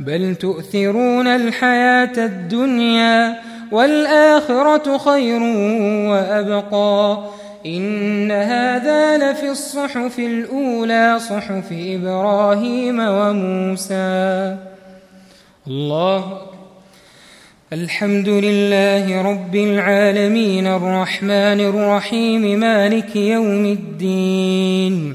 بل تؤثرون الحياة الدنيا والآخرة خير وأبقى. إن هذا لفي الصحف الأولى صحف إبراهيم وموسى. الله الحمد لله رب العالمين الرحمن الرحيم مالك يوم الدين.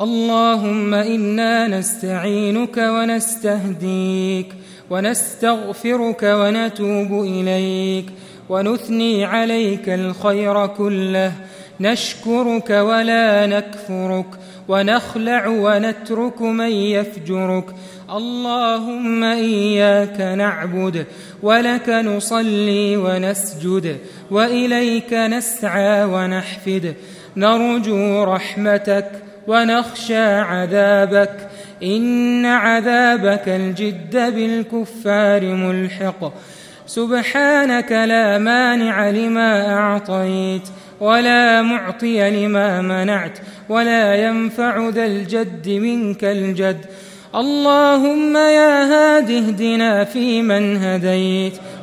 اللهم إنا نستعينك ونستهديك ونستغفرك ونتوب إليك ونثني عليك الخير كله. نشكرك ولا نكفرك ونخلع ونترك من يفجرك. اللهم إياك نعبد ولك نصلي ونسجد وإليك نسعى ونحفد. نرجو رحمتك ونخشى عذابك. إن عذابك الجد بالكفار ملحق. سبحانك لا مانع لما أعطيت ولا معطي لما منعت ولا ينفع ذا الجد منك الجد. اللهم يا هاد اهدنا فيمن هديت.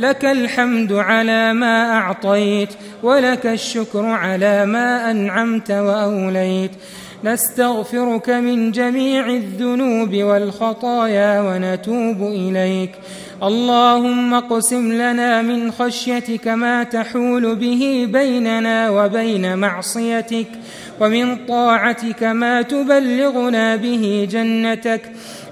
لك الحمد على ما أعطيت ولك الشكر على ما أنعمت وأوليت. نستغفرك من جميع الذنوب والخطايا ونتوب إليك. اللهم اقسم لنا من خشيتك ما تحول به بيننا وبين معصيتك. ومن طاعتك ما تبلغنا به جنتك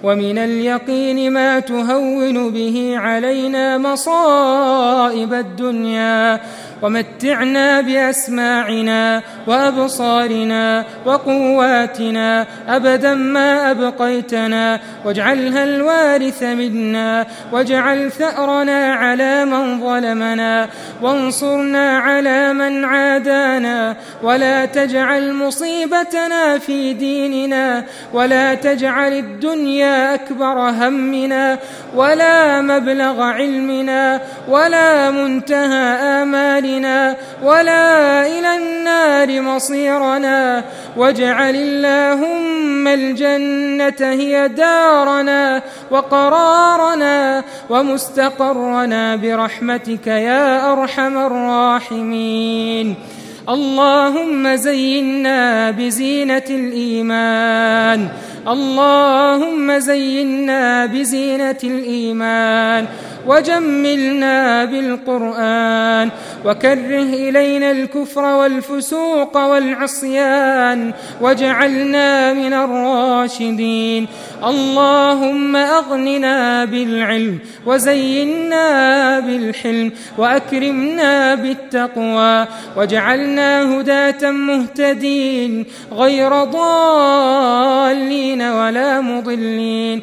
ومن اليقين ما تهون به علينا مصائب الدنيا ومتعنا بأسماعنا وأبصارنا وقواتنا أبدا ما أبقيتنا واجعلها الوارث منا واجعل ثأرنا على من ظلمنا وانصرنا على من عادانا ولا تجعل مصيبتنا في ديننا ولا تجعل الدنيا أكبر همنا ولا مبلغ علمنا ولا منتهى آمالنا ولا إلى النار مصيرنا واجعل اللهم الجنة هي دارنا وقرارنا ومستقرنا برحمتك يا أرحم الراحمين. اللهم زينا بزينة الإيمان. اللهم زينا بزينة الإيمان. وجملنا بالقرآن وكره إلينا الكفر والفسوق والعصيان واجعلنا من الراشدين اللهم أغننا بالعلم وزينا بالحلم وأكرمنا بالتقوى واجعلنا هداة مهتدين غير ضالين ولا مضلين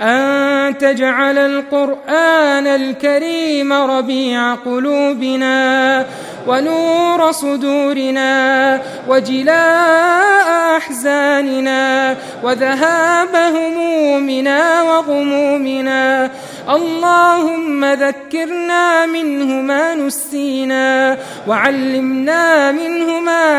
أن تجعل القرآن الكريم ربيع قلوبنا ونور صدورنا وجلاء أحزاننا وذهاب همومنا وغمومنا. اللهم ذكرنا منه ما نسينا وعلمنا منه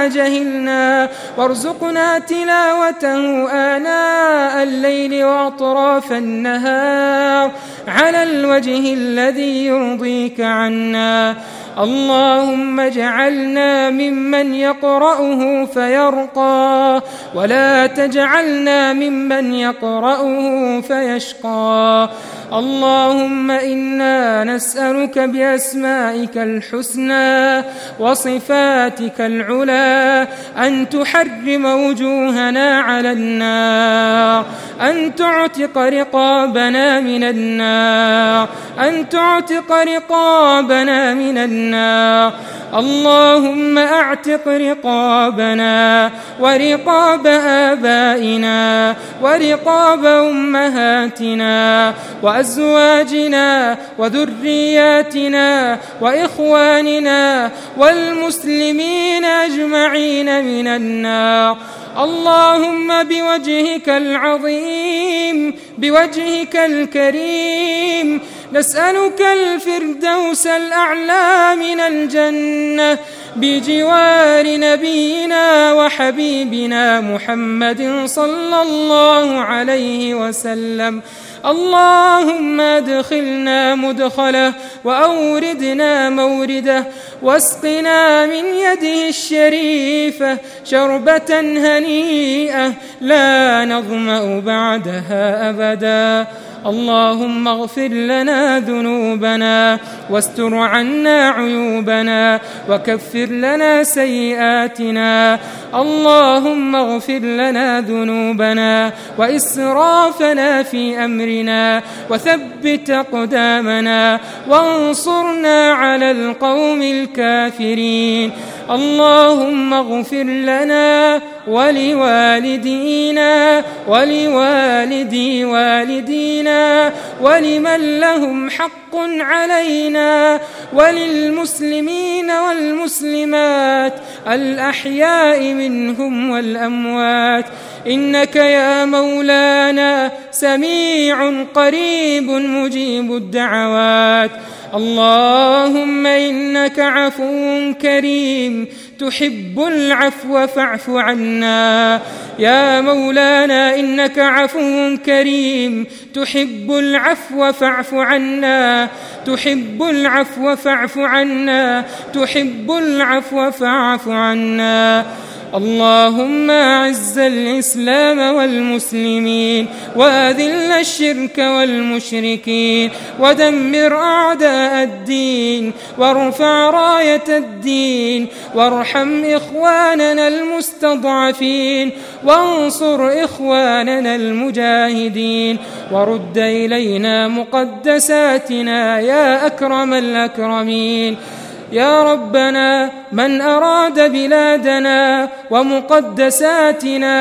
جهلنا وارزقنا تلاوته آناء الليل وأطراف النهار على الوجه الذي يرضيك عنا. اللهم اجعلنا ممن يقرأه فيرقى ولا تجعلنا ممن يقرأه فيشقى. اللهم إنا نسألك بأسمائك الحسنى وصفاتك العلى أن تحرم وجوهنا على النار أن تعتق رقابنا من النار أن تعتق رقابنا من النار. اللهم أعتق رقابنا ورقاب آبائنا ورقاب أمهاتنا وأزواجنا وذرياتنا وإخواننا والمسلمين أجمعين من النار. اللهم بوجهك العظيم بوجهك الكريم نسألك الفردوس الأعلى من الجنة بجوار نبينا وحبيبنا محمد صلى الله عليه وسلم. اللهم ادخلنا مدخله وأوردنا مورده واسقنا من يده الشريفة شربة هنيئة. لا نظمأ بعدها أبدا. اللهم اغفر لنا ذنوبنا واستر عنا عيوبنا وكفر لنا سيئاتنا. اللهم اغفر لنا ذنوبنا وإسرافنا في أمرنا وثبت أقدامنا وانصرنا على القوم الكافرين. اللهم اغفر لنا ولوالدينا ولوالدي والدينا ولمن لهم حق علينا وللمسلمين والمسلمات الأحياء منهم والأموات. إنك يا مولانا سميع قريب مجيب الدعوات. اللهم إنك عفو كريم تحب العفو فاعف عنا. يا مولانا إنك عفو كريم. تحب العفو فاعف عنا. تحب العفو فاعف عنا. تحب العفو فاعف عنا. اللهم أعز الإسلام والمسلمين وأذل الشرك والمشركين ودمر أعداء الدين وارفع راية الدين وارحم إخواننا المستضعفين وانصر إخواننا المجاهدين ورد إلينا مقدساتنا يا أكرم الأكرمين يا ربنا من أراد بلادنا ومقدساتنا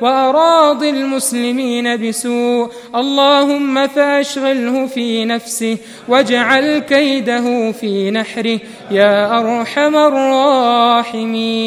وأراضي المسلمين بسوء اللهم فأشغله في نفسه واجعل كيده في نحره يا أرحم الراحمين.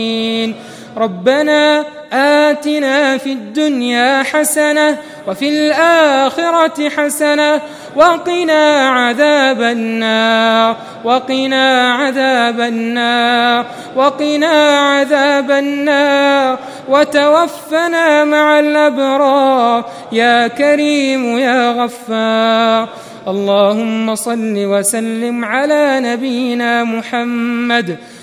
ربنا آتنا في الدنيا حسنة وفي الآخرة حسنة وقنا عذاب النار وقنا عذاب النار وقنا عذاب النار. وتوفنا مع الأبرار. يا كريم يا غفار. اللهم صل وسلم على نبينا محمد